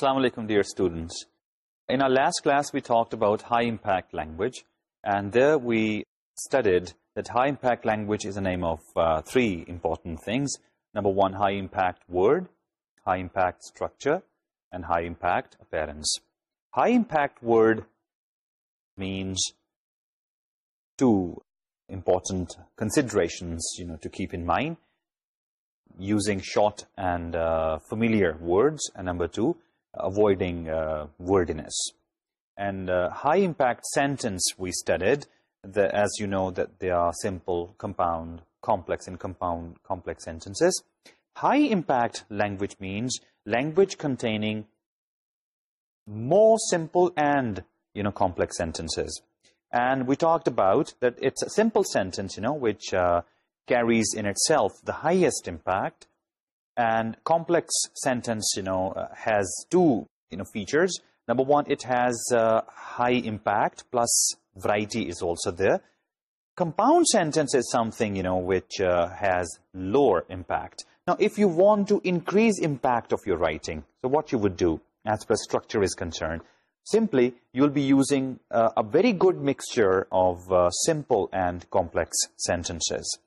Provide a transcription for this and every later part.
Assalamu dear students. In our last class, we talked about high-impact language, and there we studied that high-impact language is a name of uh, three important things. Number one, high-impact word, high-impact structure, and high-impact appearance. High-impact word means two important considerations, you know, to keep in mind. using short and uh, familiar words, and number two, avoiding uh, wordiness. And uh, high-impact sentence we studied, the, as you know, that there are simple, compound, complex, and compound complex sentences. High-impact language means language containing more simple and, you know, complex sentences. And we talked about that it's a simple sentence, you know, which uh, carries in itself the highest impact. And complex sentence, you know has two you know features number one it has high impact plus variety is also there compound sentence is something you know which has lower Now, if you want to increase impact of your writing, so what you would do as per structure is concerned, simply you'll be using uh, a very good mixture of uh, simple and complex sentences.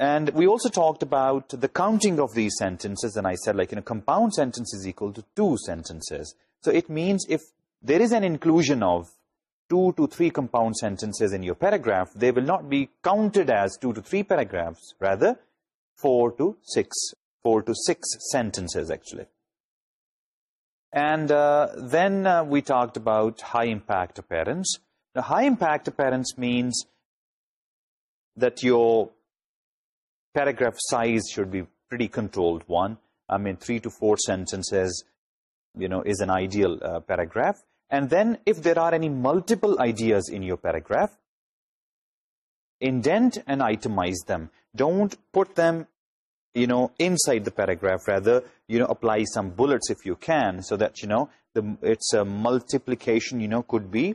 And we also talked about the counting of these sentences, and I said, like, you know, compound sentence is equal to two sentences. So it means if there is an inclusion of two to three compound sentences in your paragraph, they will not be counted as two to three paragraphs, rather four to six, four to six sentences, actually. And uh, then uh, we talked about high-impact appearance. Now, high-impact appearance means that your paragraph size should be pretty controlled one. I mean, three to four sentences, you know, is an ideal uh, paragraph. And then if there are any multiple ideas in your paragraph, indent and itemize them. Don't put them, you know, inside the paragraph. Rather, you know, apply some bullets if you can so that, you know, the, it's a multiplication, you know, could be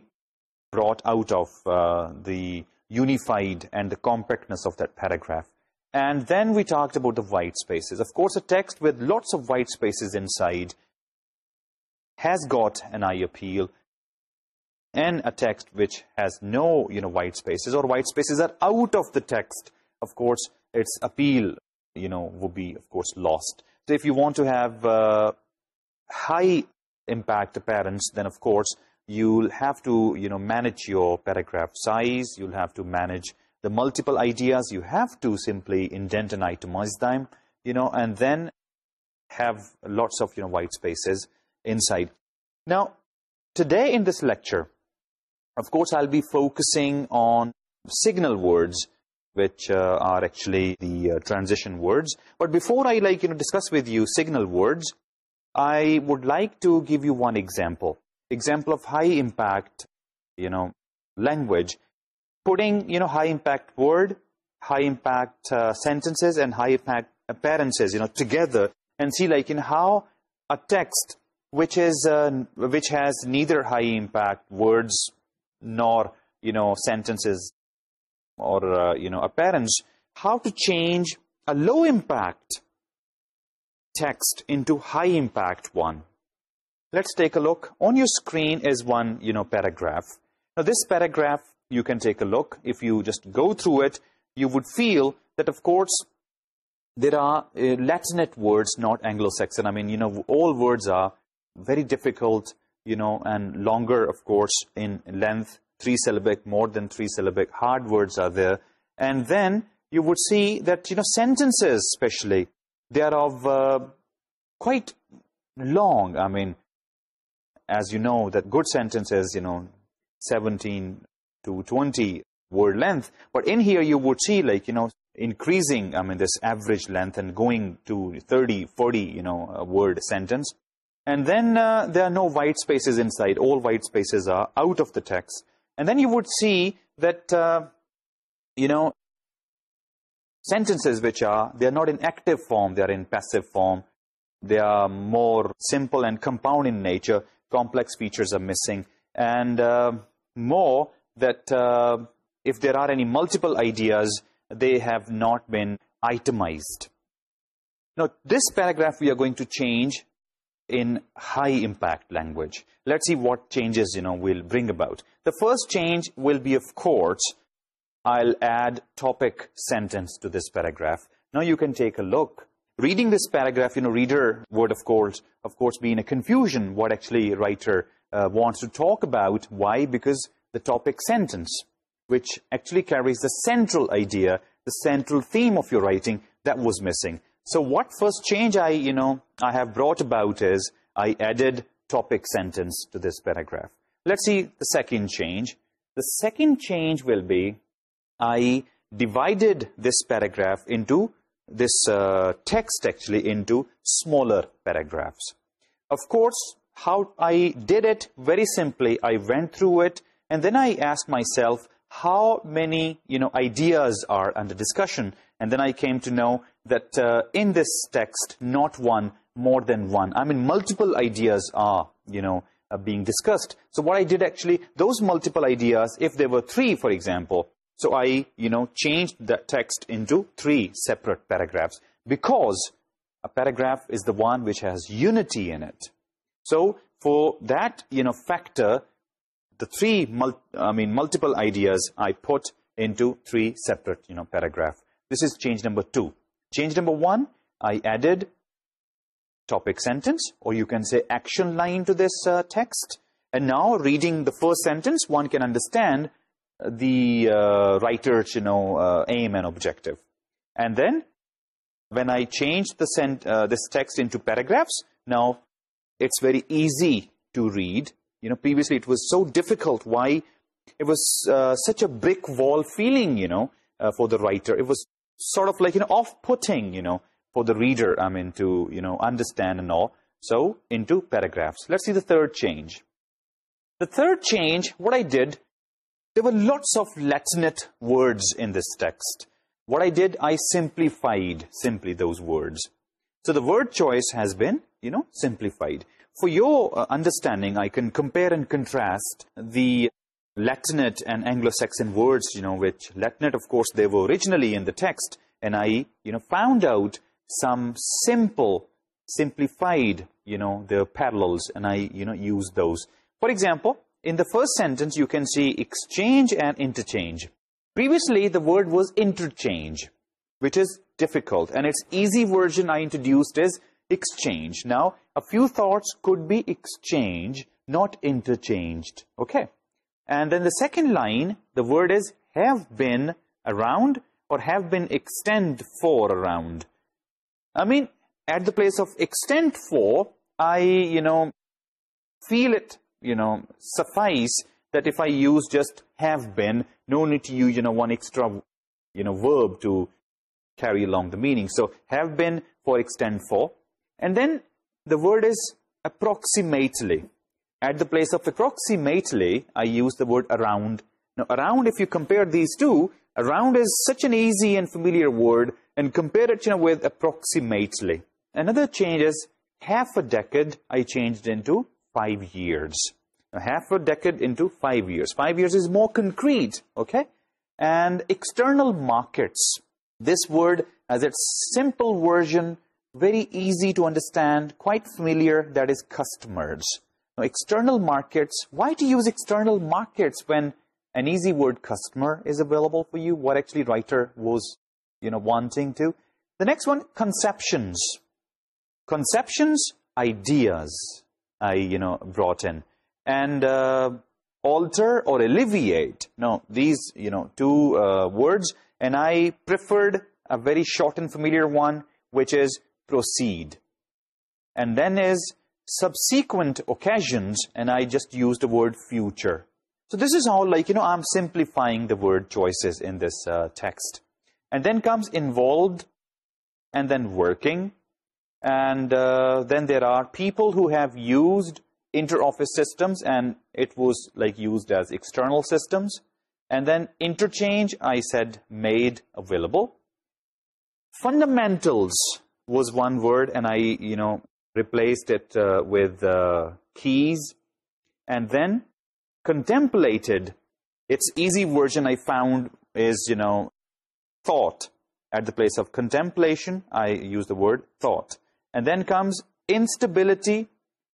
brought out of uh, the unified and the compactness of that paragraph. And then we talked about the white spaces. Of course, a text with lots of white spaces inside has got an eye appeal. And a text which has no, you know, white spaces or white spaces are out of the text, of course, its appeal, you know, would be, of course, lost. So if you want to have uh, high impact appearance, then, of course, you'll have to, you know, manage your paragraph size. You'll have to manage the multiple ideas, you have to simply indent and itemize them, you know, and then have lots of, you know, white spaces inside. Now, today in this lecture, of course, I'll be focusing on signal words, which uh, are actually the uh, transition words. But before I, like, you know, discuss with you signal words, I would like to give you one example. Example of high impact, you know, language putting you know high impact word high impact uh, sentences and high impact appearances you know together and see like in how a text which is uh, which has neither high impact words nor you know sentences or uh, you know appearance how to change a low impact text into high impact one. Let's take a look. On your screen is one you know paragraph. Now this paragraph you can take a look. If you just go through it, you would feel that, of course, there are uh, Latinate words, not Anglo-Saxon. I mean, you know, all words are very difficult, you know, and longer, of course, in length, three-syllabic, more than three-syllabic, hard words are there. And then you would see that, you know, sentences especially, they are of uh, quite long. I mean, as you know, that good sentences, you know, 17, to 20 word length. But in here you would see like, you know, increasing, I mean, this average length and going to 30, 40, you know, word sentence. And then uh, there are no white spaces inside. All white spaces are out of the text. And then you would see that, uh, you know, sentences which are, they are not in active form, they are in passive form. They are more simple and compound in nature. Complex features are missing. And uh, more, that uh, if there are any multiple ideas, they have not been itemized. Now, this paragraph we are going to change in high-impact language. Let's see what changes, you know, we'll bring about. The first change will be, of course, I'll add topic sentence to this paragraph. Now you can take a look. Reading this paragraph, you know, reader would, of course, of course, be in a confusion what actually writer uh, wants to talk about. Why? Because the topic sentence, which actually carries the central idea, the central theme of your writing that was missing. So what first change I, you know, I have brought about is I added topic sentence to this paragraph. Let's see the second change. The second change will be I divided this paragraph into this uh, text actually into smaller paragraphs. Of course, how I did it very simply. I went through it and then I asked myself, how many many you know ideas are under discussion and then I came to know that in this text not one more than one I mean multiple ideas are you being discussed. So what I did actually, those multiple ideas, if there were three, for example, so I, you know, changed the text into three separate paragraphs because a paragraph is the one which has unity in it. So for that, you know, factor, the three, I mean, multiple ideas I put into three separate, you know, paragraph. This is change number two. Change number one, I added topic sentence, or you can say action line to this uh, text. And now reading the first sentence, one can understand uh, the uh, writer's, you know, uh, aim and objective. And then when I change the uh, this text into paragraphs, now it's very easy to read you know previously it was so difficult why it was such a brick wall feeling you know for the writer it was sort of like of putting you know for the reader I mean to you know understand no so in two paragraphs let see the third change the third change what I did there were lots of Latinate words in this text. What I did, I simplified simply those words. So the word choice has been, you know, simplified. For your uh, understanding, I can compare and contrast the Latinate and Anglo-Saxon words, you know, which Latinate, of course, they were originally in the text, and I, you know, found out some simple, simplified, you know, their parallels, and I, you know, used those. For example, in the first sentence, you can see exchange and interchange. Previously, the word was interchange, which is difficult, and its easy version I introduced is exchange. Now, a few thoughts could be exchanged, not interchanged. Okay. And then the second line, the word is have been around or have been extend for around. I mean, at the place of extend for, I, you know, feel it, you know, suffice that if I use just have been, no need to use, you know, one extra, you know, verb to carry along the meaning. So, have been for extend for. And then the word is approximately. At the place of approximately, I use the word around. Now, around, if you compare these two, around is such an easy and familiar word, and compare it you know, with approximately. Another change is half a decade, I changed into five years. Now, half a decade into five years. Five years is more concrete, okay? And external markets. This word has its simple version very easy to understand, quite familiar, that is customers. Now, external markets, why to use external markets when an easy word customer is available for you? What actually writer was you know, wanting to? The next one, conceptions. Conceptions, ideas I you know, brought in. And uh, alter or alleviate. Now, these you know, two uh, words, and I preferred a very short and familiar one, which is proceed. And then is subsequent occasions, and I just used the word future. So this is all like, you know, I'm simplifying the word choices in this uh, text. And then comes involved, and then working. And uh, then there are people who have used inter-office systems, and it was like used as external systems. And then interchange, I said, made available. Fundamentals was one word and I, you know, replaced it uh, with uh, keys. And then contemplated, its easy version I found is, you know, thought. At the place of contemplation, I use the word thought. And then comes instability,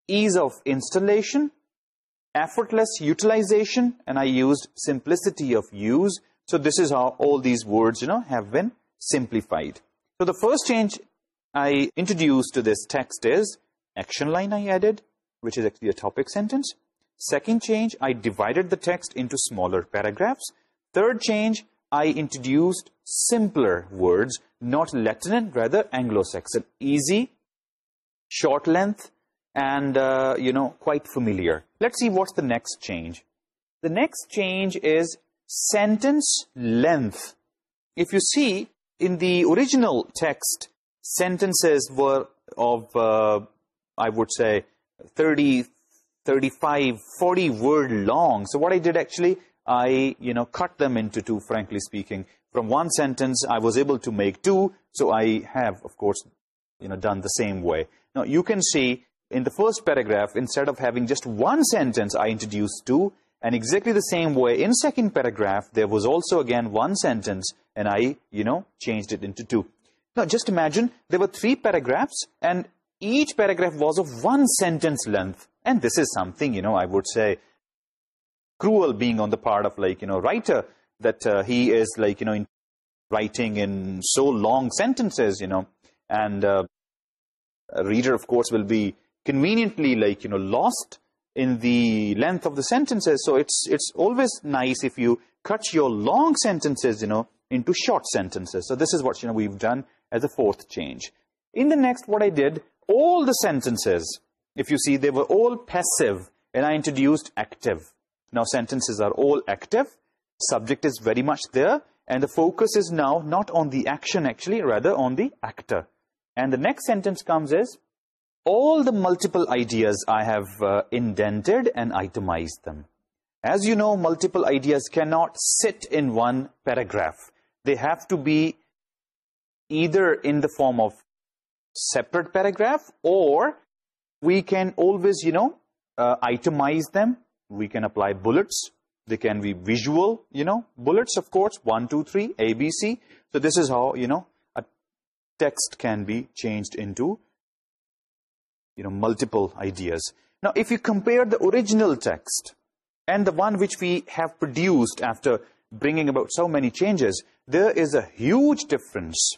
ease of installation, effortless utilization, and I used simplicity of use. So this is how all these words, you know, have been simplified. So the first change I introduced to this text is action line I added, which is actually a topic sentence. Second change, I divided the text into smaller paragraphs. Third change, I introduced simpler words, not Latin, rather Anglo-Saxon. Easy, short length, and, uh, you know, quite familiar. Let's see what's the next change. The next change is sentence length. If you see, in the original text, sentences were of, uh, I would say, 30, 35, 40 word long. So what I did actually, I, you know, cut them into two, frankly speaking. From one sentence, I was able to make two, so I have, of course, you know, done the same way. Now, you can see in the first paragraph, instead of having just one sentence, I introduced two, and exactly the same way, in second paragraph, there was also, again, one sentence, and I, you know, changed it into two. Now, just imagine there were three paragraphs and each paragraph was of one sentence length. And this is something, you know, I would say cruel being on the part of like, you know, writer that uh, he is like, you know, writing in so long sentences, you know, and uh, a reader, of course, will be conveniently like, you know, lost in the length of the sentences. So it's, it's always nice if you cut your long sentences, you know, into short sentences. So this is what, you know, we've done. As a fourth change, in the next, what I did all the sentences, if you see, they were all passive and I introduced active. Now sentences are all active, subject is very much there and the focus is now not on the action actually, rather on the actor. And the next sentence comes is, all the multiple ideas I have uh, indented and itemized them. As you know, multiple ideas cannot sit in one paragraph. They have to be either in the form of separate paragraph or we can always, you know, uh, itemize them. We can apply bullets. They can be visual, you know, bullets, of course, one, two, three, A, B, C. So this is how, you know, a text can be changed into, you know, multiple ideas. Now, if you compare the original text and the one which we have produced after bringing about so many changes, there is a huge difference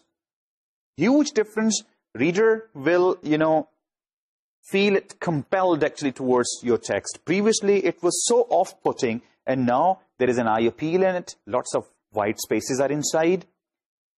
huge difference. Reader will, you know, feel it compelled actually towards your text. Previously, it was so off-putting and now there is an eye appeal in it. Lots of white spaces are inside.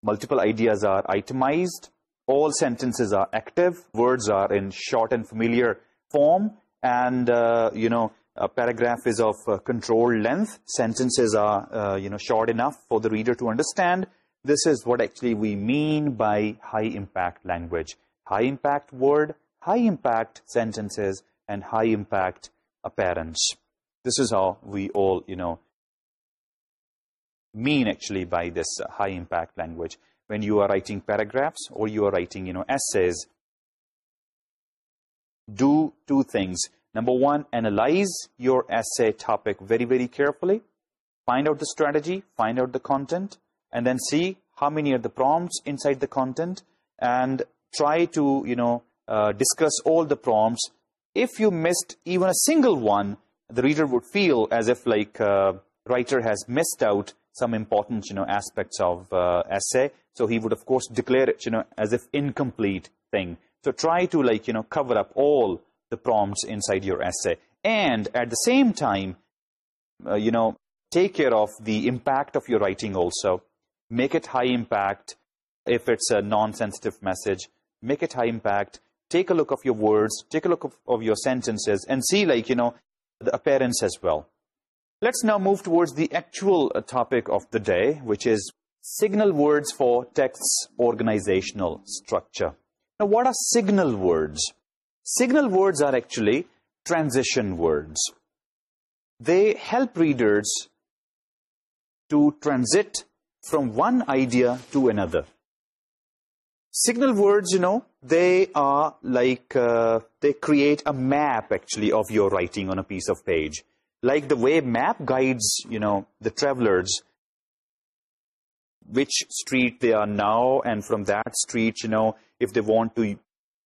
Multiple ideas are itemized. All sentences are active. Words are in short and familiar form. And, uh, you know, a paragraph is of uh, controlled length. Sentences are, uh, you know, short enough for the reader to understand. This is what actually we mean by high-impact language. High-impact word, high-impact sentences, and high-impact appearance. This is how we all, you know, mean actually by this high-impact language. When you are writing paragraphs or you are writing, you know, essays, do two things. Number one, analyze your essay topic very, very carefully. Find out the strategy, find out the content, and then see how many are the prompts inside the content and try to, you know, uh, discuss all the prompts. If you missed even a single one, the reader would feel as if like uh, writer has missed out some important, you know, aspects of uh, essay. So he would, of course, declare it, you know, as if incomplete thing. So try to like, you know, cover up all the prompts inside your essay. And at the same time, uh, you know, take care of the impact of your writing also make it high impact if it's a non-sensitive message. Make it high impact. Take a look of your words. Take a look of, your sentences and see, like, you know, the appearance as well. Let's now move towards the actual uh, topic of the day, which is signal words for text's organizational structure. Now, what are signal words? Signal words are actually transition words. They help readers to transit from one idea to another. Signal words, you know, they are like, uh, they create a map actually of your writing on a piece of page. Like the way map guides, you know, the travelers, which street they are now, and from that street, you know, if they want to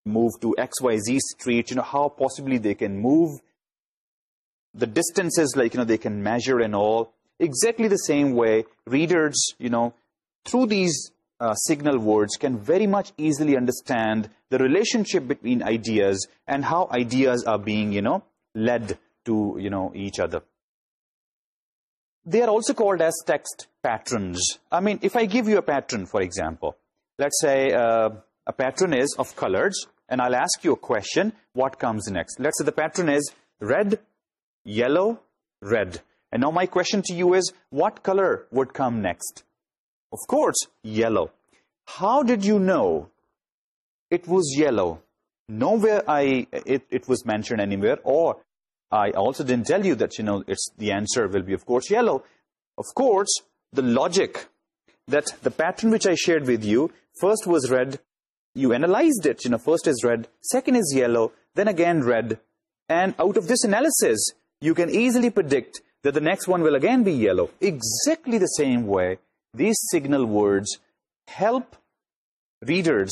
move to XYZ street, you know, how possibly they can move. The distances, like, you know, they can measure and all exactly the same way readers, you know, through these uh, signal words can very much easily understand the relationship between ideas and how ideas are being, you know, led to, you know, each other. They are also called as text patterns. I mean, if I give you a pattern, for example, let's say uh, a pattern is of colors, and I'll ask you a question, what comes next? Let's say the pattern is red, yellow, red. And now my question to you is, what color would come next? Of course, yellow. How did you know it was yellow? Nowhere I it, it was mentioned anywhere or I also didn't tell you that, you know, it's the answer will be, of course, yellow. Of course, the logic that the pattern which I shared with you, first was red, you analyzed it, you know, first is red, second is yellow, then again red. And out of this analysis, you can easily predict that the next one will again be yellow. Exactly the same way, these signal words help readers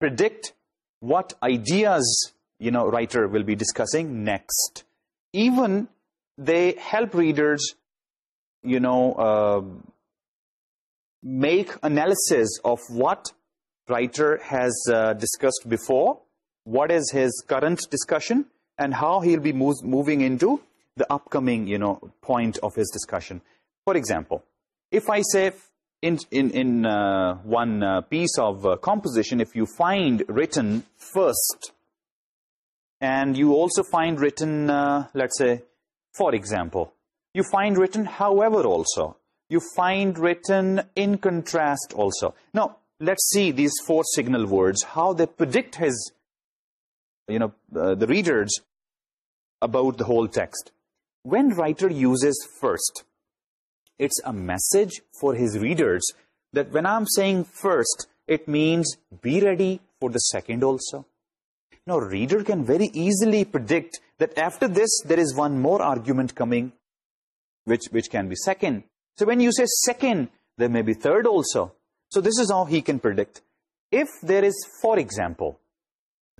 predict what ideas, you know, writer will be discussing next. Even they help readers, you know, uh, make analysis of what writer has uh, discussed before, what is his current discussion, and how he'll be moving into the upcoming, you know, point of his discussion. For example, if I say in, in, in uh, one uh, piece of uh, composition, if you find written first and you also find written, let's say, for example, you find written however also. You find written in contrast also. Now, let's see these four signal words, how they predict his, you know, the reader's about the whole text. When writer uses first, it's a message for his readers that when I'm saying first, it means be ready for the second also. Now, reader can very easily predict that after this, there is one more argument coming, which, which can be second. So when you say second, there may be third also. So this is how he can predict. If there is, for example,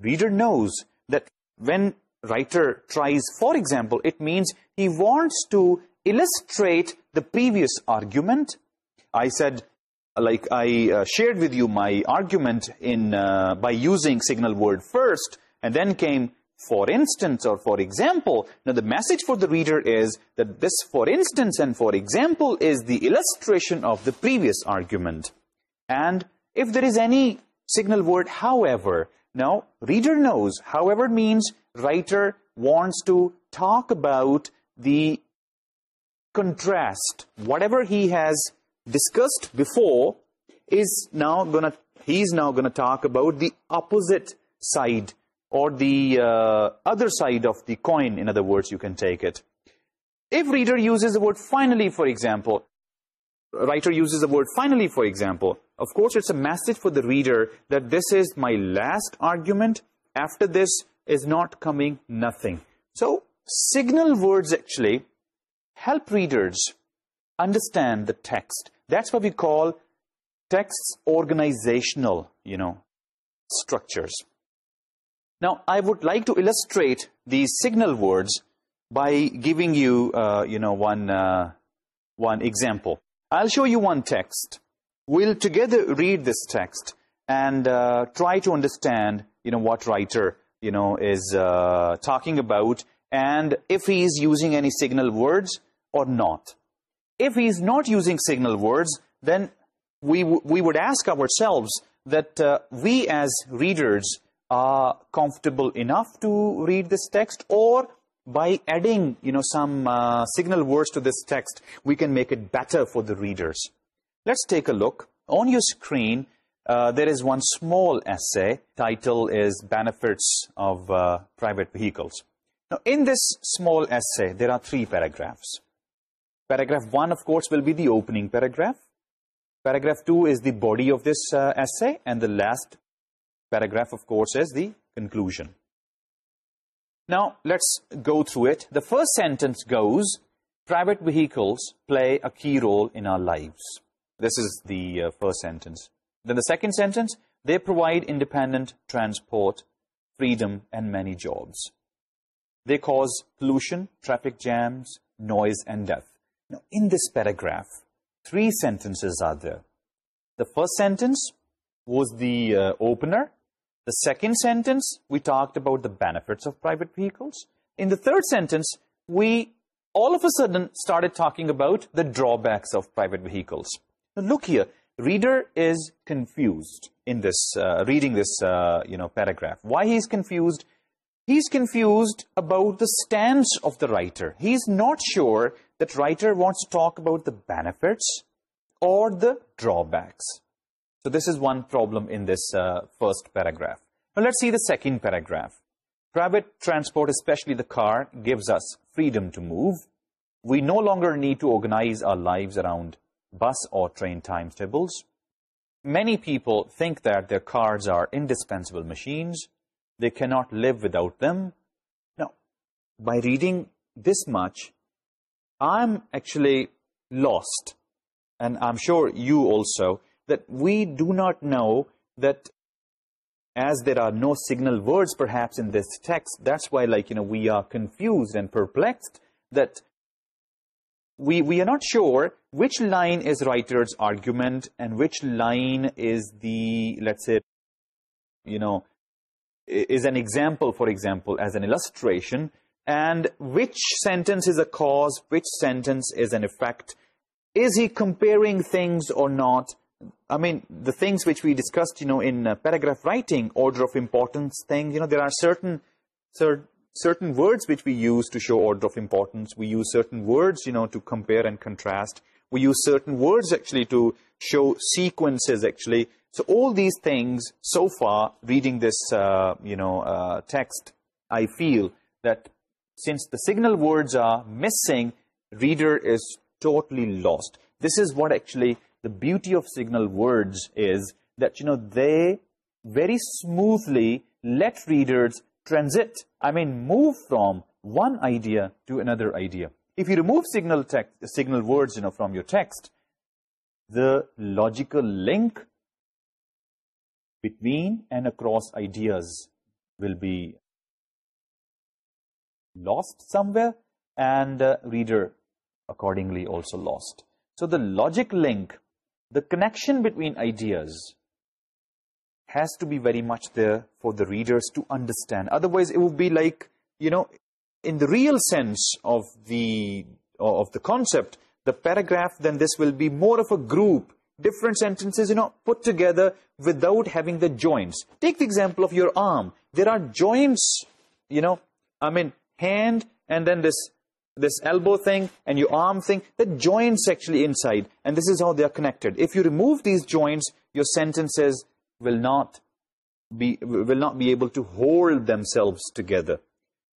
reader knows that when writer tries. For example, it means he wants to illustrate the previous argument. I said, like I uh, shared with you my argument in uh, by using signal word first, and then came for instance or for example. Now, the message for the reader is that this for instance and for example is the illustration of the previous argument. And if there is any signal word, however, now, reader knows, however means writer wants to talk about the contrast whatever has discussed before is now gonna he is now gonna talk about the opposite side or the other side of the coin in other word you can take it if reader uses the word finally for example writer uses the word finally for example of course it's a message for the reader that this is my last argument after this is not coming nothing. So signal words actually help readers understand the text. That's what we call text's organizational, you know, structures. Now, I would like to illustrate these signal words by giving you, uh, you know, one, uh, one example. I'll show you one text. We'll together read this text and uh, try to understand, you know, what writer you know, is uh, talking about and if he is using any signal words or not. If he is not using signal words, then we, we would ask ourselves that uh, we as readers are comfortable enough to read this text or by adding, you know, some uh, signal words to this text, we can make it better for the readers. Let's take a look. On your screen, uh, there is one small essay. Title is Benefits of uh, Private Vehicles. Now, in this small essay, there are three paragraphs. Paragraph one, of course, will be the opening paragraph. Paragraph two is the body of this uh, essay. And the last paragraph, of course, is the conclusion. Now, let's go through it. The first sentence goes, Private vehicles play a key role in our lives. This is the first sentence. Then the second sentence, they provide independent transport, freedom, and many jobs. They cause pollution, traffic jams, noise, and death. Now, in this paragraph, three sentences are there. The first sentence was the uh, opener. The second sentence, we talked about the benefits of private vehicles. In the third sentence, we all of a sudden started talking about the drawbacks of private vehicles. Now, look here. Reader is confused in this reading this you know paragraph why he is confused he is confused about the stand of the writer he is not sure that writer wants to talk about the benefits or the drawbacks so this is one problem in this first paragraph let see the second paragraph private transport especially the car gives us freedom to move we no longer need to organize our life around bus or train timetables. Many people think that their cars are indispensable machines. They cannot live without them. Now, by reading this much, I'm actually lost, and I'm sure you also, that we do not know that as there are no signal words perhaps in this text, that's why like, you know, we are confused and perplexed that we, we are not sure which line is writer's argument and which line is the, let's say, you know, is an example, for example, as an illustration, and which sentence is a cause, which sentence is an effect. Is he comparing things or not? I mean, the things which we discussed, you know, in uh, paragraph writing, order of importance things you know, there are certain, cer certain words which we use to show order of importance. We use certain words, you know, to compare and contrast. We use certain words actually to show sequences actually. So all these things so far reading this, uh, you know, uh, text, I feel that since the signal words are missing, reader is totally lost. This is what actually the beauty of signal words is that, you know, they very smoothly let readers transit, I mean move from one idea to another idea. If you remove signal text, signal words you know, from your text, the logical link between and across ideas will be lost somewhere and uh, reader accordingly also lost. So the logic link, the connection between ideas has to be very much there for the readers to understand. Otherwise, it would be like, you know, in the real sense of the, of the concept, the paragraph, then this will be more of a group, different sentences, you know, put together without having the joints. Take the example of your arm. There are joints, you know, I mean, hand and then this, this elbow thing and your arm thing, the joints actually inside. And this is how they are connected. If you remove these joints, your sentences will not be will not be able to hold themselves together.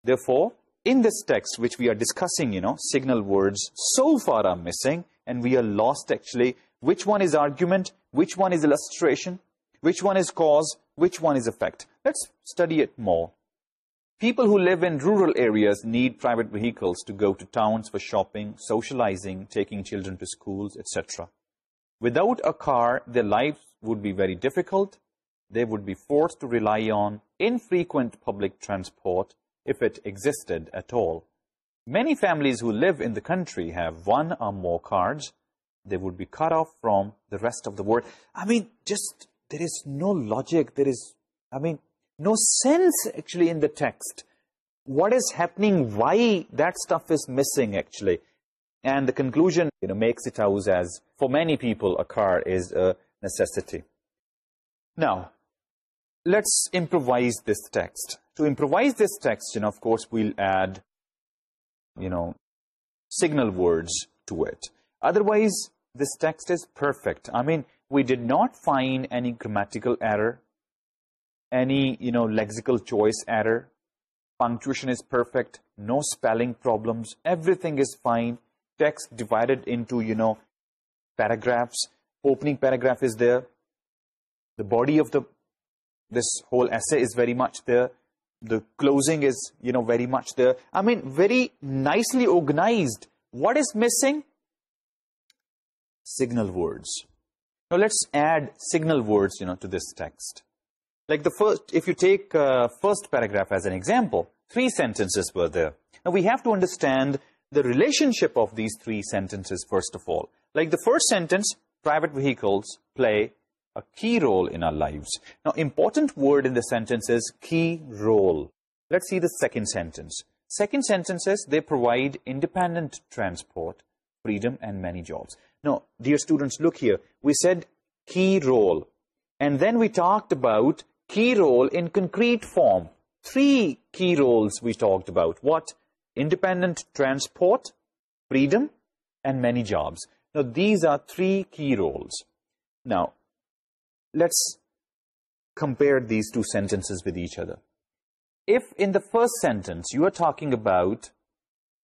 Therefore in this text which we are discussing you know signal words so far are missing and we are lost actually. Which one is argument? Which one is illustration? Which one is cause? Which one is effect? Let's study it more. People who live in rural areas need private vehicles to go to towns for shopping socializing taking children to schools etc without a car their lives would be very difficult. They would be forced to rely on infrequent public transport if it existed at all. Many families who live in the country have one or more cars. They would be cut off from the rest of the world. I mean, just there is no logic. There is, I mean, no sense actually in the text. What is happening? Why that stuff is missing actually? And the conclusion, you know, makes it out as for many people, a car is necessity. Now, let's improvise this text. To improvise this text, and of course, we'll add, you know, signal words to it. Otherwise, this text is perfect. I mean, we did not find any grammatical error, any, you know, lexical choice error. Punctuation is perfect. No spelling problems. Everything is fine. Text divided into, you know, paragraphs opening paragraph is there. The body of the this whole essay is very much there. The closing is, you know, very much there. I mean, very nicely organized. What is missing? Signal words. Now, let's add signal words, you know, to this text. Like the first, if you take uh, first paragraph as an example, three sentences were there. Now, we have to understand the relationship of these three sentences, first of all. Like the first sentence, private vehicles play a key role in our lives. Now, important word in the sentence is key role. Let's see the second sentence. Second sentence is they provide independent transport, freedom and many jobs. Now, dear students, look here. We said key role. And then we talked about key role in concrete form. Three key roles we talked about. What? Independent transport, freedom, and many jobs. Now, these are three key roles. Now, let's compare these two sentences with each other. If in the first sentence you are talking about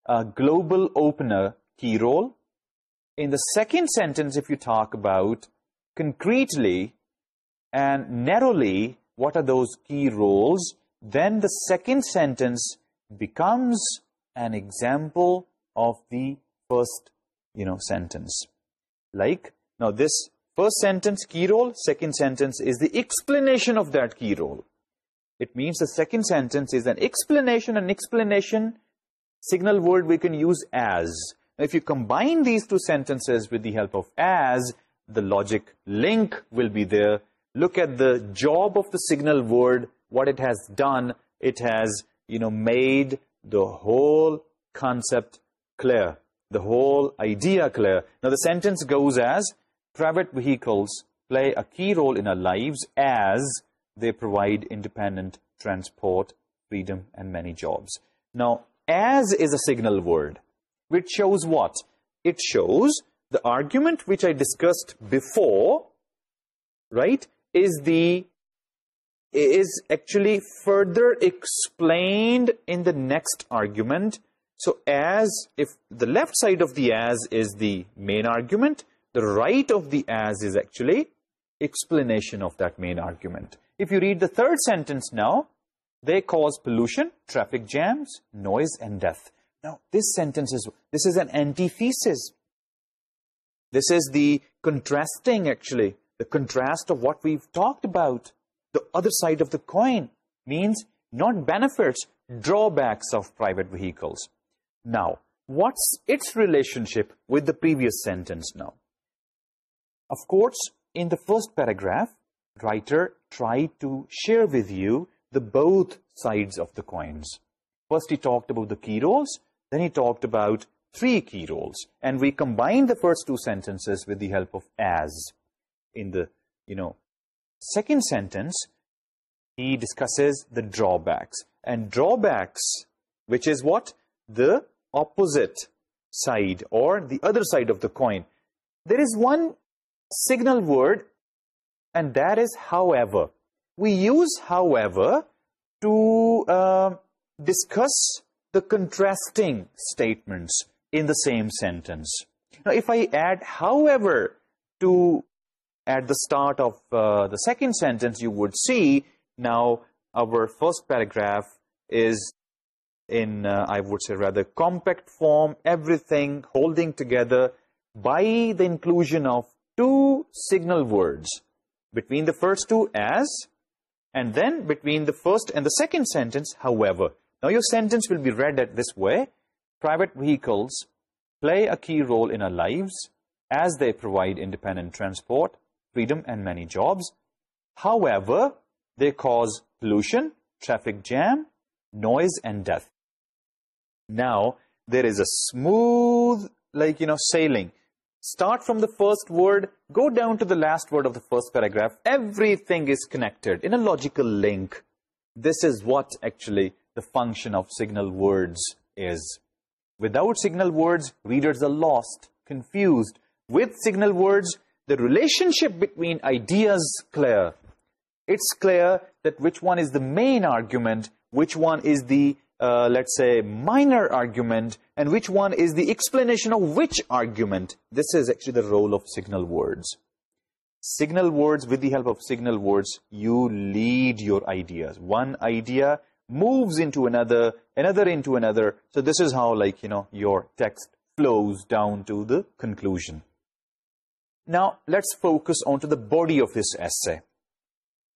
a global opener key role, in the second sentence, if you talk about concretely and narrowly what are those key roles, then the second sentence becomes an example of the first you know, sentence. Like, now this first sentence, key role, second sentence is the explanation of that key role. It means the second sentence is an explanation, an explanation signal word we can use as. Now, if you combine these two sentences with the help of as, the logic link will be there. Look at the job of the signal word, what it has done. It has, you know, made the whole concept clear the whole idea clear. Now the sentence goes as, private vehicles play a key role in our lives as they provide independent transport, freedom and many jobs. Now, as is a signal word, which shows what? It shows the argument which I discussed before, right, is the is actually further explained in the next argument so as, if the left side of the as is the main argument, the right of the as is actually explanation of that main argument. If you read the third sentence now, they cause pollution, traffic jams, noise and death. Now, this sentence is, this is an antithesis. This is the contrasting actually, the contrast of what we've talked about. The other side of the coin means not benefits, drawbacks of private vehicles. Now, what's its relationship with the previous sentence now? Of course, in the first paragraph, writer tried to share with you the both sides of the coins. First, he talked about the key roles. Then he talked about three key roles. And we combine the first two sentences with the help of as. In the, you know, second sentence, he discusses the drawbacks. And drawbacks, which is what? The opposite side or the other side of the coin. There is one signal word and that is however. We use however to uh, discuss the contrasting statements in the same sentence. Now, if I add however to at the start of uh, the second sentence, you would see now our first paragraph is in, uh, I would say, rather compact form, everything holding together by the inclusion of two signal words between the first two as, and then between the first and the second sentence, however. Now, your sentence will be read at this way. Private vehicles play a key role in our lives as they provide independent transport, freedom, and many jobs. However, they cause pollution, traffic jam, noise, and death. Now there is a smooth like you know sailing start from the first word go down to the last word of the first paragraph everything is connected in logical link this is what actually the function of signal words is without signal words readers are lost confused with signal words the relationship between ideas clear it's clear that which one is the main argument which one is the uh, let's say, minor argument, and which one is the explanation of which argument. This is actually the role of signal words. Signal words, with the help of signal words, you lead your ideas. One idea moves into another, another into another. So this is how, like, you know, your text flows down to the conclusion. Now, let's focus on to the body of this essay.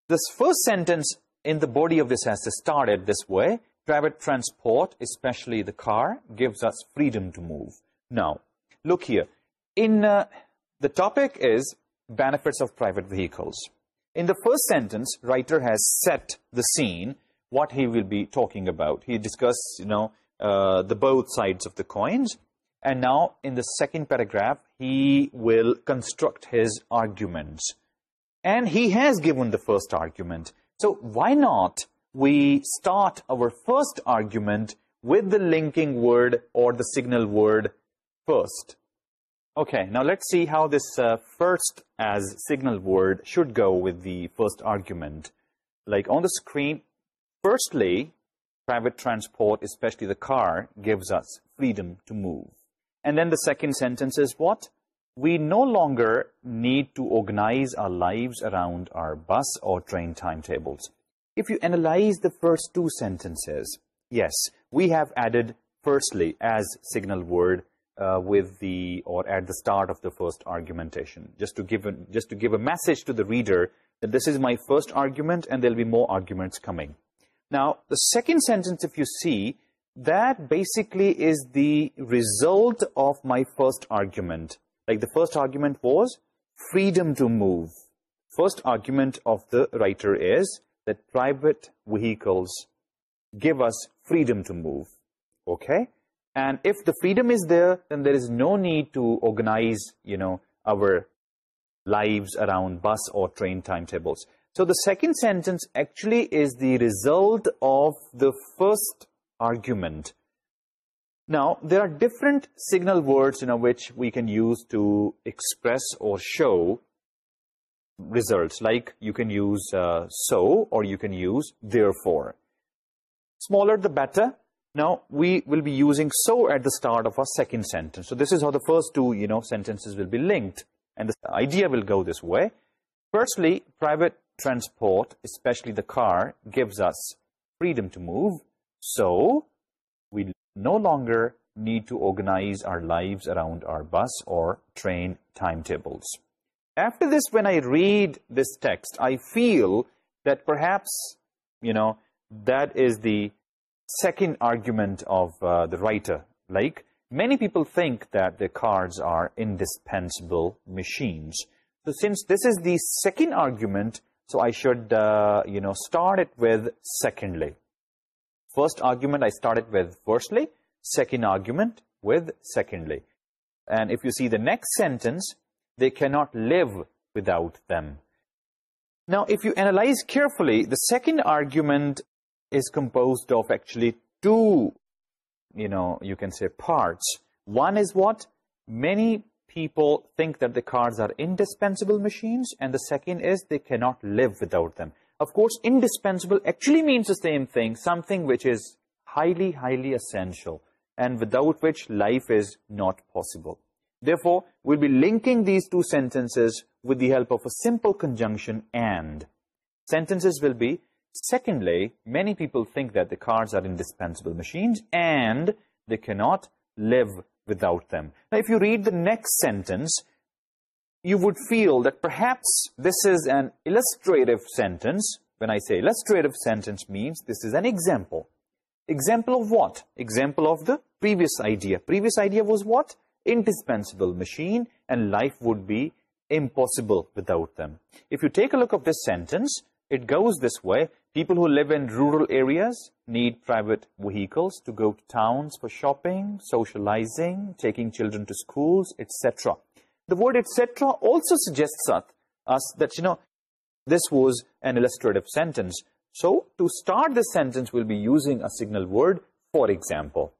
This first sentence in the body of this essay started this way private transport, especially the car, gives us freedom to move. Now, look here. In uh, The topic is benefits of private vehicles. In the first sentence, writer has set the scene, what he will be talking about. He discussed, you know, uh, the both sides of the coins. And now, in the second paragraph, he will construct his arguments. And he has given the first argument. So, why not we start our first argument with the linking word or the signal word first. Okay, now let's see how this uh, first as signal word should go with the first argument. Like on the screen, firstly, private transport, especially the car, gives us freedom to move. And then the second sentence is what? We no longer need to organize our lives around our bus or train timetables. If you analyze the first two sentences, yes, we have added firstly as signal word uh, with the or at the start of the first argumentation, just to give a, just to give a message to the reader that this is my first argument and there'll be more arguments coming. Now, the second sentence, if you see, that basically is the result of my first argument. Like the first argument was freedom to move. First argument of the writer is that private vehicles give us freedom to move. Okay? And if the freedom is there, then there is no need to organize, you know, our lives around bus or train timetables. So the second sentence actually is the result of the first argument. Now, there are different signal words, you know, which we can use to express or show results like you can use uh, so or you can use therefore. Smaller the better. Now, we will be using so at the start of our second sentence. So, this is how the first two, you know, sentences will be linked. And the idea will go this way. Firstly, private transport, especially the car, gives us freedom to move. So, we no longer need to organize our lives around our bus or train timetables after this, when I read this text, I feel that perhaps, you know, that is the second argument of uh, the writer. Like, many people think that the cards are indispensable machines. So since this is the second argument, so I should, uh, you know, start it with secondly. First argument I started with firstly, second argument with secondly. And if you see the next sentence, they cannot live without them. Now, if you analyze carefully, the second argument is composed of actually two, you know, you can say parts. One is what? Many people think that the cars are indispensable machines, and the second is they cannot live without them. Of course, indispensable actually means the same thing, something which is highly, highly essential, and without which life is not possible therefore we'll be linking these two sentences with the help of a simple conjunction and. Sentences will be secondly many people think that the cars are indispensable machines and they cannot live without them. Now if you read the next sentence you would feel that perhaps this is an illustrative sentence. When i say illustrative sentence means this is an example. Example of what? Example of the previous idea. Previous idea was what? indispensable machine and life would be impossible without them. If you take a look of this sentence, it goes this way. People who live in rural areas need private vehicles to go to towns for shopping, socializing, taking children to schools, etc. The word etc. also suggests us that, you know, this was an illustrative sentence. So, to start this sentence, we'll be using a signal word, for example.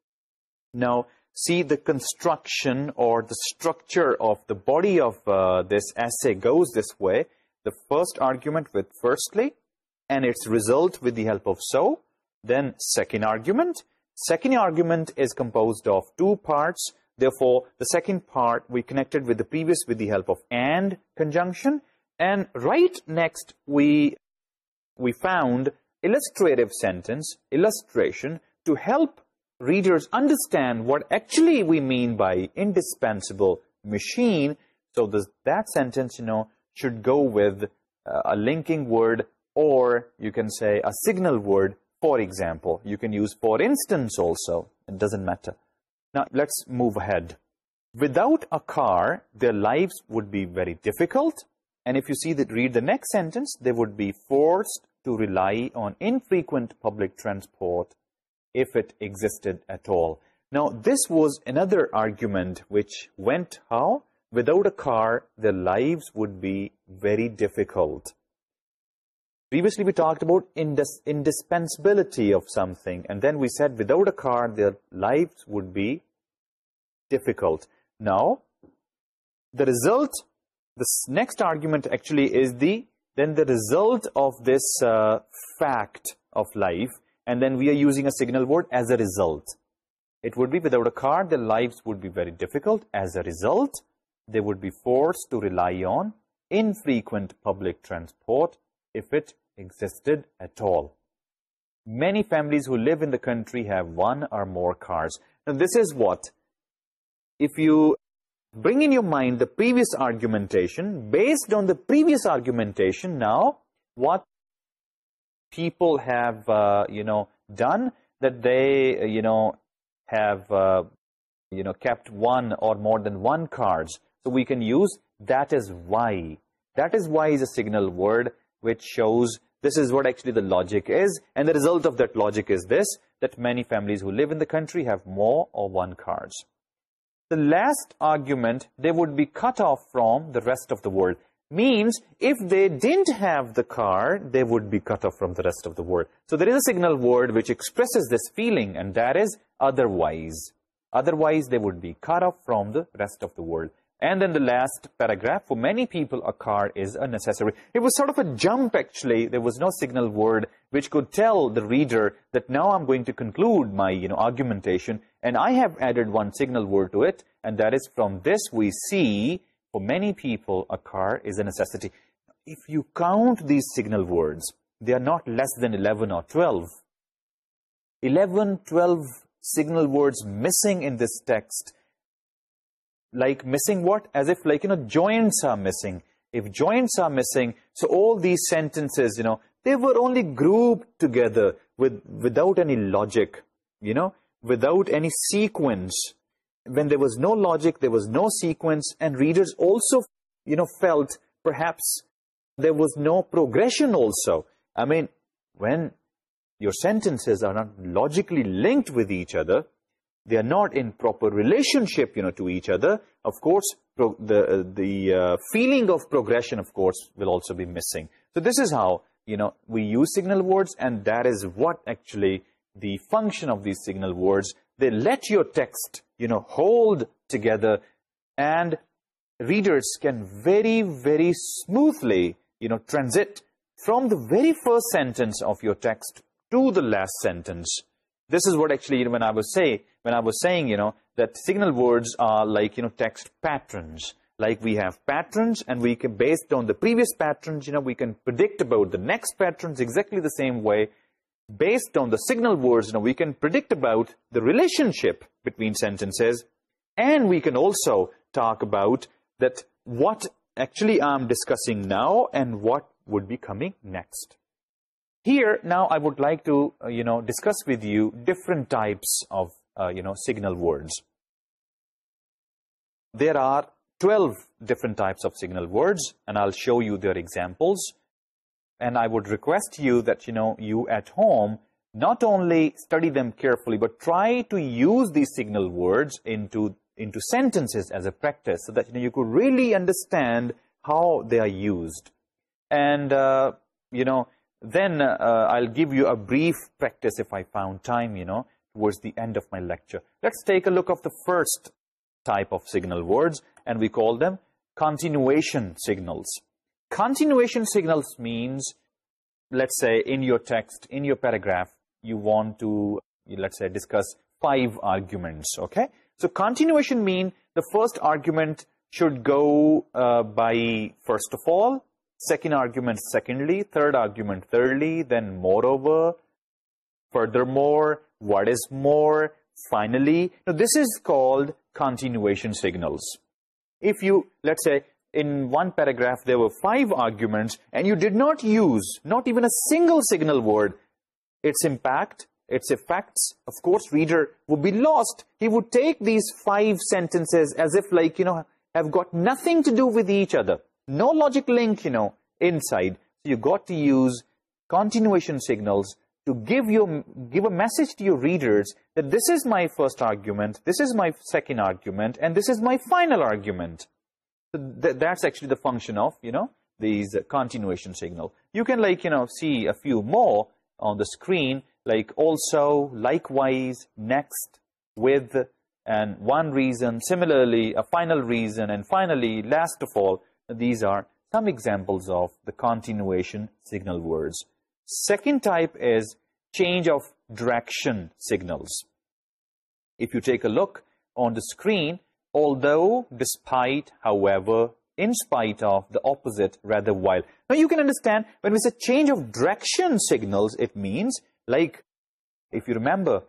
Now, see the construction or the structure of the body of uh, this essay goes this way. The first argument with firstly, and its result with the help of so. Then second argument. Second argument is composed of two parts. Therefore, the second part we connected with the previous with the help of and conjunction. And right next we, we found illustrative sentence, illustration, to help readers understand what actually we mean by indispensable machine. So this, that sentence, you know, should go with uh, a linking word or you can say a signal word, for example. You can use for instance also. It doesn't matter. Now, let's move ahead. Without a car, their lives would be very difficult. And if you see that, read the next sentence, they would be forced to rely on infrequent public transport if it existed at all. Now, this was another argument which went how? Without a car, their lives would be very difficult. Previously, we talked about indis indispensability of something, and then we said without a car, their lives would be difficult. Now, the result, this next argument actually is the, then the result of this uh, fact of life and then we are using a signal word as a result. It would be without a car, their lives would be very difficult. As a result, they would be forced to rely on infrequent public transport if it existed at all. Many families who live in the country have one or more cars. And this is what? If you bring in your mind the previous argumentation, based on the previous argumentation now, what people have, uh, you know, done that they, uh, you know, have, uh, you know, kept one or more than one cards. So we can use that is why. That is why is a signal word which shows this is what actually the logic is. And the result of that logic is this, that many families who live in the country have more or one cards. The last argument, they would be cut off from the rest of the world means if they didn't have the car, they would be cut off from the rest of the world. So there is a signal word which expresses this feeling and that is otherwise. Otherwise, they would be cut off from the rest of the world. And then the last paragraph, for many people, a car is unnecessary. It was sort of a jump, actually. There was no signal word which could tell the reader that now I'm going to conclude my you know, argumentation. And I have added one signal word to it, and that is from this we see for many people, a car is a necessity. If you count these signal words, they are not less than 11 or 12. 11, 12 signal words missing in this text. Like missing what? As if like, you know, joints are missing. If joints are missing, so all these sentences, you know, they were only grouped together with, without any logic, you know, without any sequence when there was no logic, there was no sequence, and readers also, you know, felt perhaps there was no progression also. I mean, when your sentences are not logically linked with each other, they are not in proper relationship, you know, to each other, of course, the, uh, the uh, feeling of progression, of course, will also be missing. So this is how, you know, we use signal words, and that is what actually the function of these signal words they let your text you know hold together and readers can very very smoothly you know transit from the very first sentence of your text to the last sentence. This is what actually when i was say when i was saying you know that signal words are like you know text patterns. Like we have patterns and we can based on the previous patterns you know we can predict about the next patterns exactly the same way based on the signal words, now we can predict about the relationship between sentences and we can also talk about that what actually I'm discussing now and what would be coming next. Here, now I would like to, uh, you know, discuss with you different types of, uh, you know, signal words. There are 12 different types of signal words and I'll show you their examples. And I would request you that, you know, you at home, not only study them carefully, but try to use these signal words into, into sentences as a practice so that you, know, you could really understand how they are used. And, uh, you know, then uh, I'll give you a brief practice if I found time, you know, towards the end of my lecture. Let's take a look of the first type of signal words and we call them continuation signals. Continuation signals means, let's say, in your text, in your paragraph, you want to, let's say, discuss five arguments, okay? So continuation mean the first argument should go uh, by first of all, second argument secondly, third argument thirdly, then moreover, furthermore, what is more, finally. Now, this is called continuation signals. If you, let's say, in one paragraph there were five arguments and you did not use not even a single signal word, its impact, its effects, of course, reader would be lost. He would take these five sentences as if like, you know, have got nothing to do with each other. No logic link, you know, inside. So you got to use continuation signals to give your give a message to your readers that this is my first argument, this is my second argument, and this is my final argument. So that's actually the function of, you know, these continuation signal. You can like, you know, see a few more on the screen, like also, likewise, next, with, and one reason, similarly, a final reason, and finally, last of all, these are some examples of the continuation signal words. Second type is change of direction signals. If you take a look on the screen, although, despite, however, in spite of, the opposite, rather, while. Now you can understand when we say change of direction signals, it means like, if you remember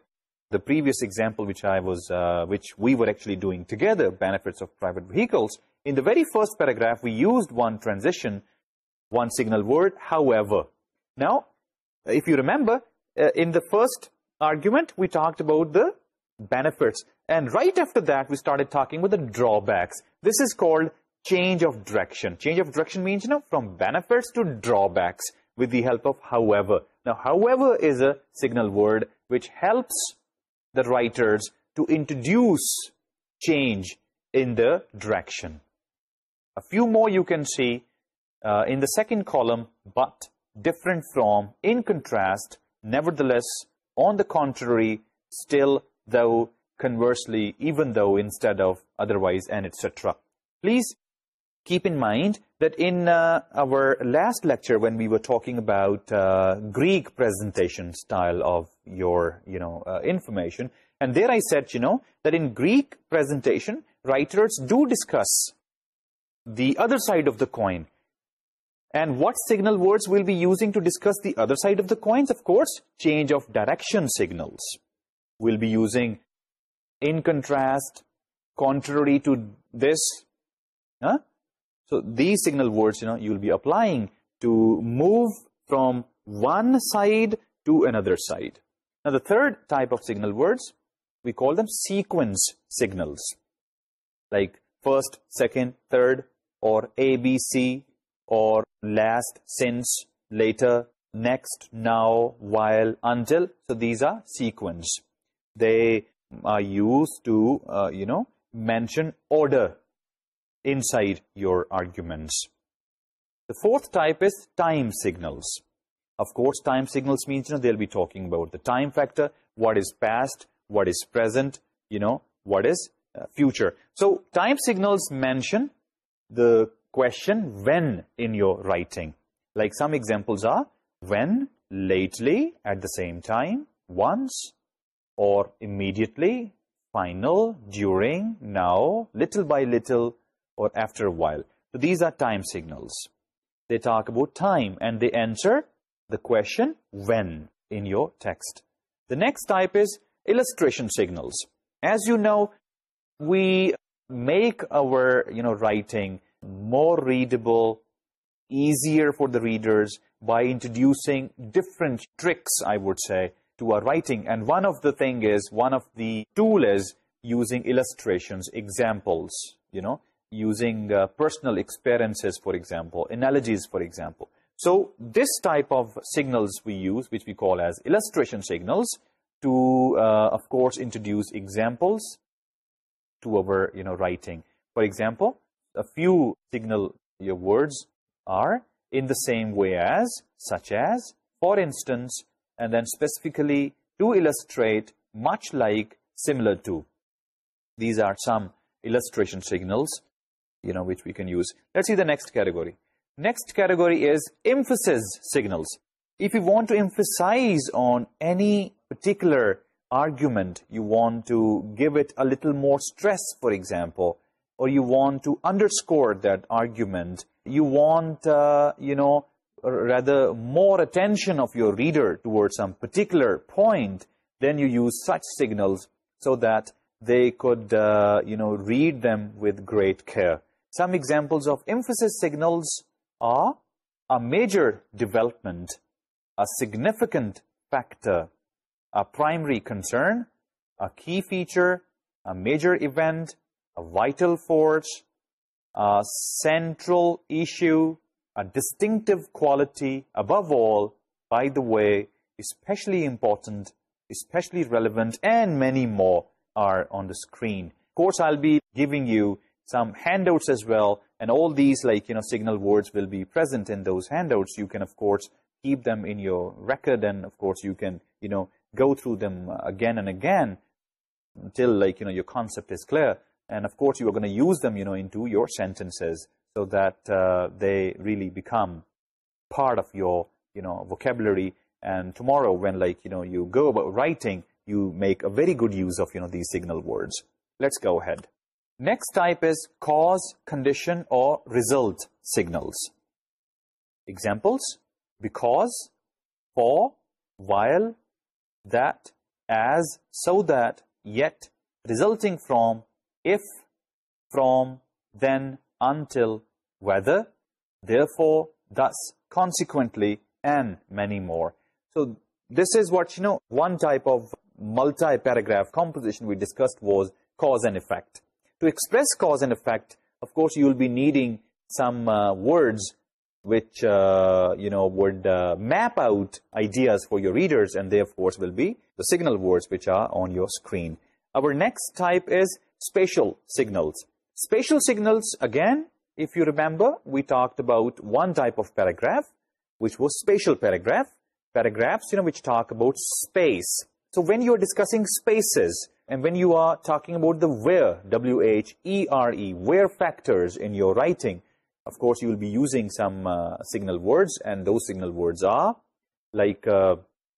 the previous example which I was, uh, which we were actually doing together, benefits of private vehicles, in the very first paragraph we used one transition, one signal word, however. Now, if you remember, uh, in the first argument we talked about the benefits and right after that, we started talking about the drawbacks. This is called change of direction. Change of direction means, you from benefits to drawbacks with the help of however. Now, however is a signal word which helps the writers to introduce change in the direction. A few more you can see uh, in the second column, but different from, in contrast, nevertheless, on the contrary, still, though conversely, even though, instead of, otherwise, and etc. Please keep in mind that in uh, our last lecture, when we were talking about uh, Greek presentation style of your, you know, uh, information, and there I said, you know, that in Greek presentation, writers do discuss the other side of the coin. And what signal words we'll be using to discuss the other side of the coins? Of course, change of direction signals. We'll be using in contrast, contrary to this. So these signal words, you know, you'll be applying to move from one side to another side. Now the third type of signal words, we call them sequence signals. Like first, second, third, or ABC, or last, since, later, next, now, while, until. So these are sequence. They are used to, uh, you know, mention order inside your arguments. The fourth type is time signals. Of course, time signals means, you know, they'll be talking about the time factor, what is past, what is present, you know, what is uh, future. So, time signals mention the question when in your writing. Like some examples are, when, lately, at the same time, once, or immediately, final, during, now, little by little, or after a while. So these are time signals. They talk about time and they answer the question when in your text. The next type is illustration signals. As you know, we make our you know writing more readable, easier for the readers by introducing different tricks, I would say, to our writing. And one of the thing is, one of the tool is using illustrations, examples, you know, using uh, personal experiences, for example, analogies, for example. So this type of signals we use, which we call as illustration signals, to, uh, of course, introduce examples to our, you know, writing. For example, a few signal words are in the same way as, such as, for instance, and then specifically to illustrate much like similar to. These are some illustration signals, you know, which we can use. Let's see the next category. Next category is emphasis signals. If you want to emphasize on any particular argument, you want to give it a little more stress, for example, or you want to underscore that argument, you want, uh, you know, rather more attention of your reader towards some particular point, then you use such signals so that they could, uh, you know, read them with great care. Some examples of emphasis signals are a major development, a significant factor, a primary concern, a key feature, a major event, a vital force, a central issue, a distinctive quality above all, by the way, especially important, especially relevant, and many more are on the screen. Of course, I'll be giving you some handouts as well, and all these like you know signal words will be present in those handouts. You can, of course, keep them in your record, and of course, you can you know go through them again and again until like you know your concept is clear. And of course, you are going to use them, you know, into your sentences so that uh, they really become part of your you know vocabulary. And tomorrow when like you know you go about writing you make a very good use of you know these signal words. Let's go ahead. Next type is cause condition or result signals. Examples. Because for while that as so that yet resulting from if from then until whether, therefore, thus, consequently, and many more. So this is what, you know, one type of multi-paragraph composition we discussed was cause and effect. To express cause and effect, of course, you will be needing some uh, words which, uh, you know, would uh, map out ideas for your readers and therefore will be the signal words which are on your screen. Our next type is spatial signals. Spatial signals, again, if you remember, we talked about one type of paragraph, which was spatial paragraph. Paragraphs, you know, which talk about space. So when you are discussing spaces, and when you are talking about the where, where, where factors in your writing, of course, you will be using some uh, signal words, and those signal words are, like, uh,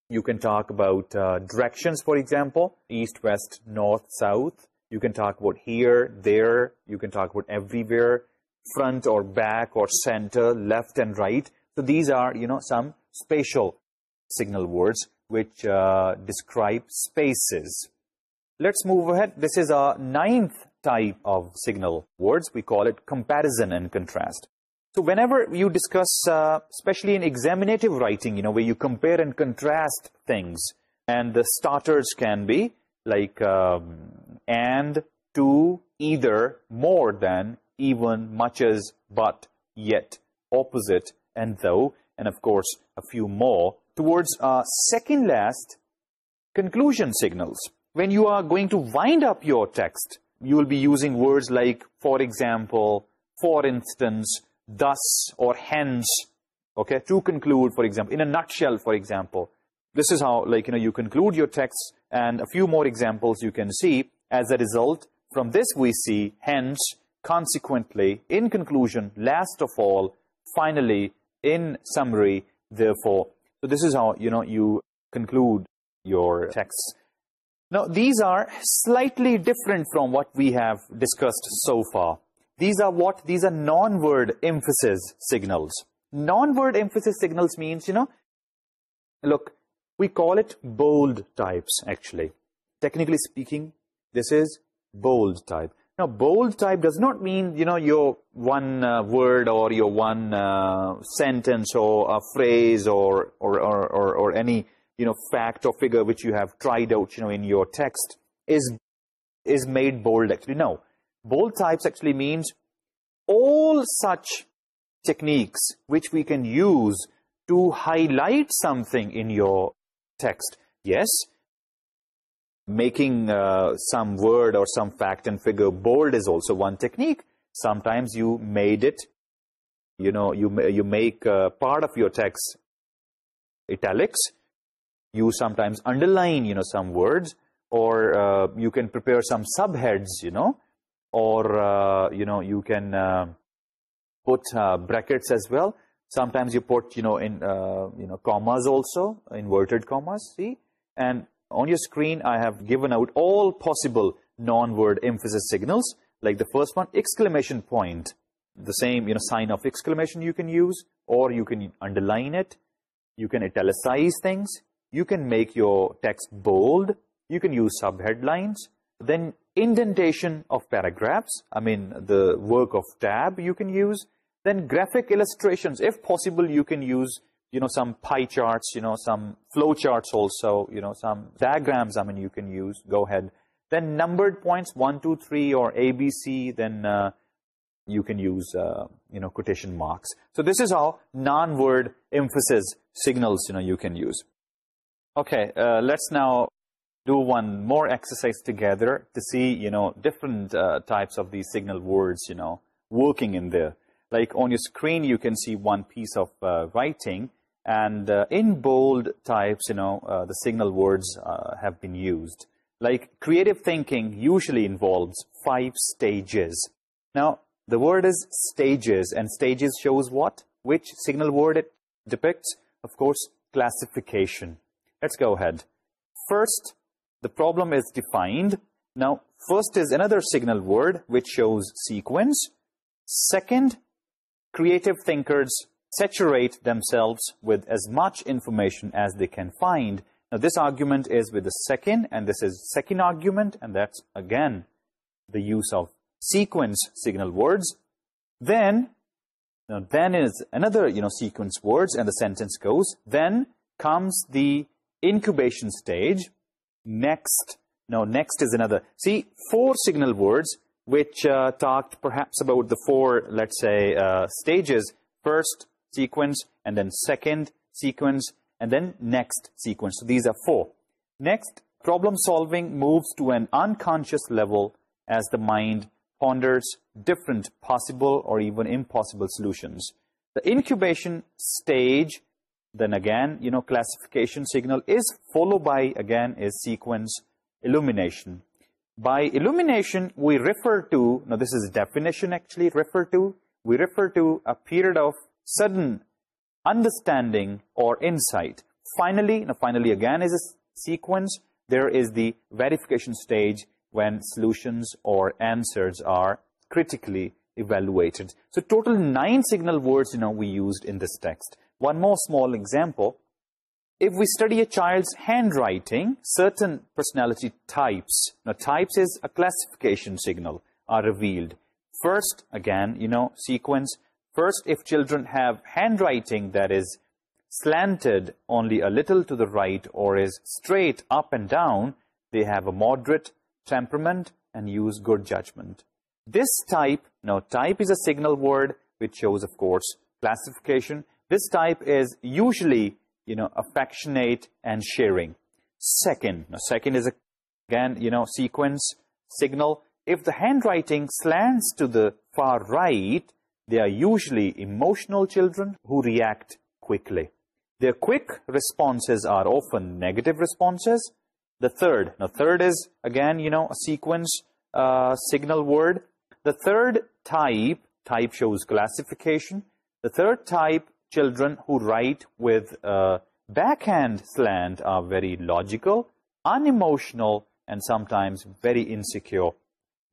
you can talk about uh, directions, for example, east, west, north, south, you can talk about here there you can talk about everywhere front or back or centre left and right so these are you know some special signal words which describe spaces let's move head this is a ninth type of signal words we call it comparison and contrast so whenever you discuss especially in examitive writing you know we you compare and contrast things and the starters can be like um, and to either more than even much as but yet opposite and though and of course a few more towards uh, second last conclusion signals when you are going to wind up your text you will be using words like for example for instance thus or hence okay to conclude for example in a nutshell for example this is how like you know you conclude your text and a few more examples you can see. As a result, from this we see, hence, consequently, in conclusion, last of all, finally, in summary, therefore. So this is how, you know, you conclude your texts. Now, these are slightly different from what we have discussed so far. These are what? These are non-word emphasis signals. Non-word emphasis signals means, you know, look, we call it bold types. Actually, technically speaking, this is bold type. Now, bold type does not mean, you know, your one uh, word or your one uh, sentence or a phrase or, or, or, or, or any, you know, fact or figure which you have tried out, you know, in your text is, is made bold actually. No. Bold types actually means all such techniques which we can use to highlight something in your text. Yes, making uh, some word or some fact and figure bold is also one technique. Sometimes you made it, you know, you, you make uh, part of your text italics. You sometimes underline, you know, some words or uh, you can prepare some subheads, you know, or, you know, you can put brackets as well sometimes you put, you know, in, uh, you know, commas also, inverted commas, see? And on your screen, I have given out all possible non-word emphasis signals, like the first one, exclamation point, the same, you know, sign of exclamation you can use, or you can underline it, you can italicize things, you can make your text bold, you can use subheadlines. then indentation of paragraphs, I mean, the work of tab you can use, then graphic illustrations, if possible, you can use you know, some pie charts, you know, some flow charts also, you know, some diagrams, I mean, you can use, go ahead. Then numbered points, 1, 2, 3 or ABC, then uh, you can use, uh, you know, quotation marks. So this is how non-word emphasis signals, you know, you can use. Okay, uh, let's now do one more exercise together to see, you know, different uh, types of these signal words, you know, working in there. Like on your screen, you can see one piece of uh, writing. And uh, in bold types, you know, uh, the signal words have been used. Like creative thinking usually involves five stages. Now, the word is stages. And stages shows what? Which signal word it depicts? Of course, classification. Let's go ahead. First, the problem is defined. Now, first is another signal word which shows sequence. Second, creative thinkers saturate themselves with as much information as they can find. Now, this argument is with the second, and this is second argument, and that's, again, the use of sequence signal words. Then, now then is another, you know, sequence words, and the sentence goes, then comes the incubation stage. Next, now next is another. See, four signal words, which uh, talked perhaps about the four, let's say, uh, stages. First sequence, and then second sequence, and then next sequence. So these are four. Next, problem solving moves to an unconscious level as the mind ponders different possible or even impossible solutions. The incubation stage, then again, you know, classification signal is followed by, again, a sequence illumination. By illumination, we refer to, now this is a definition actually, refer to, we refer to a period of sudden understanding or insight. Finally, now finally again is a sequence, there is the verification stage when solutions or answers are critically evaluated. So total nine signal words, you know, we used in this text. One more small example, if we study a child's handwriting, certain personality types, now types is a classification signal, are revealed. First, again, you know, sequence. First, if children have handwriting that is slanted only a little to the right or is straight up and down, they have a moderate temperament and use good judgment. This type, now type is a signal word which shows, of course, classification. This type is usually you know, affectionate and sharing. Second, now second is a, again, you know, sequence signal. If the handwriting slants to the far right, they are usually emotional children who react quickly. Their quick responses are often negative responses. The third, now third is again, you know, a sequence uh, signal word. The third type, type shows classification. The third type children who write with uh, backhand slant are very logical, unemotional, and sometimes very insecure.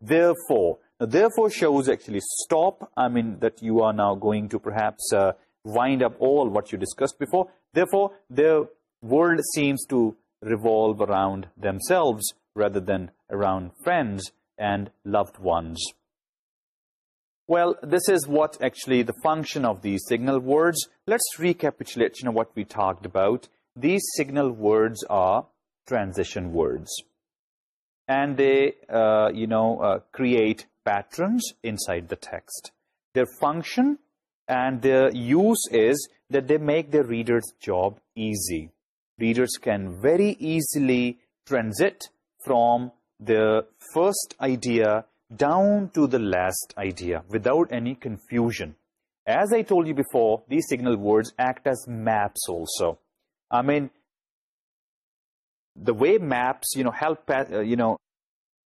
Therefore, therefore shows actually stop. I mean that you are now going to perhaps uh, wind up all what you discussed before. Therefore, their world seems to revolve around themselves rather than around friends and loved ones. Well, this is what actually the function of these signal words. Let's recapitulate, you know, what we talked about. These signal words are transition words. And they, uh, you know, uh, create patterns inside the text. Their function and their use is that they make the reader's job easy. Readers can very easily transit from the first idea down to the last idea without any confusion. As I told you before, these signal words act as maps also. I mean, the way maps, you know, help, uh, you know,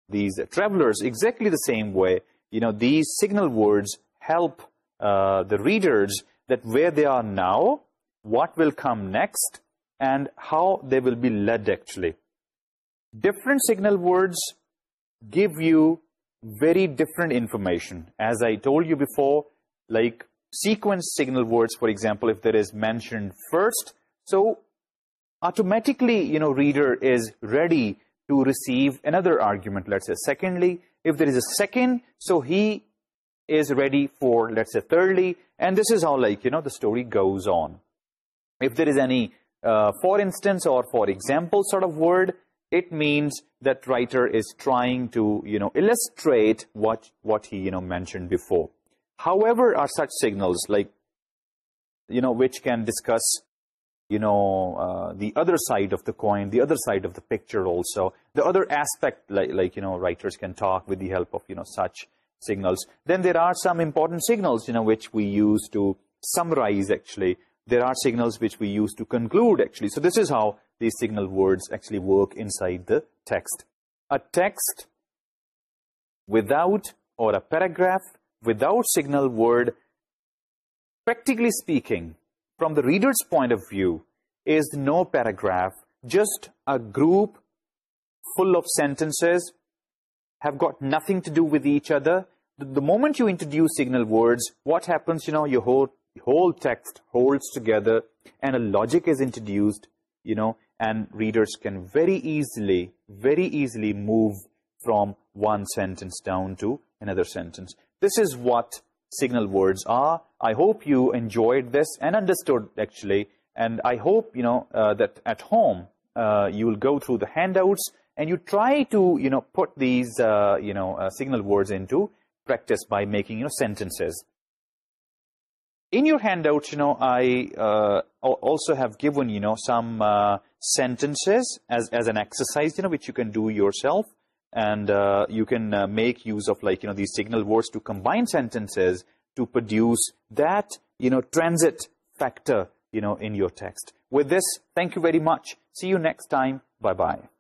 these travelers exactly the same way, you know, these signal words help uh, the readers that where they are now, what will come next, and how they will be led actually. Different signal words give you very different information. As I told you before, like sequence signal words, for example, if there is mentioned first, so automatically, you know, reader is ready to receive another argument, let's say. Secondly, if there is a second, so he is ready for, let's say, thirdly, and this is how, like, you know, the story goes on. If there is any, uh, for instance, or for example sort of word, it means that writer is trying to, you know, illustrate what, what he, you know, mentioned before. However, are such signals like, you know, which can discuss, you know, uh, the other side of the coin, the other side of the picture also, the other aspect, like, like, you know, writers can talk with the help of, you know, such signals. Then there are some important signals, you know, which we use to summarize, actually. There are signals which we use to conclude, actually. So this is how these signal words actually work inside the text. A text without or a paragraph without signal word, practically speaking, from the reader's point of view, is no paragraph, just a group full of sentences have got nothing to do with each other. The, moment you introduce signal words, what happens, you know, your whole, whole text holds together and a logic is introduced, you know, and readers can very easily, very easily move from one sentence down to another sentence. This is what signal words are. I hope you enjoyed this and understood, actually. And I hope, you know, uh, that at home, uh, you will go through the handouts and you try to, you know, put these, uh, you know, signal words into practice by making, you know, sentences in your handouts, you know, I uh, also have given, you know, some uh, sentences as, as an exercise, you know, which you can do yourself. And uh, you can uh, make use of, like, you know, these signal words to combine sentences to produce that, you know, transit factor, you know, in your text. With this, thank you very much. See you next time. Bye-bye.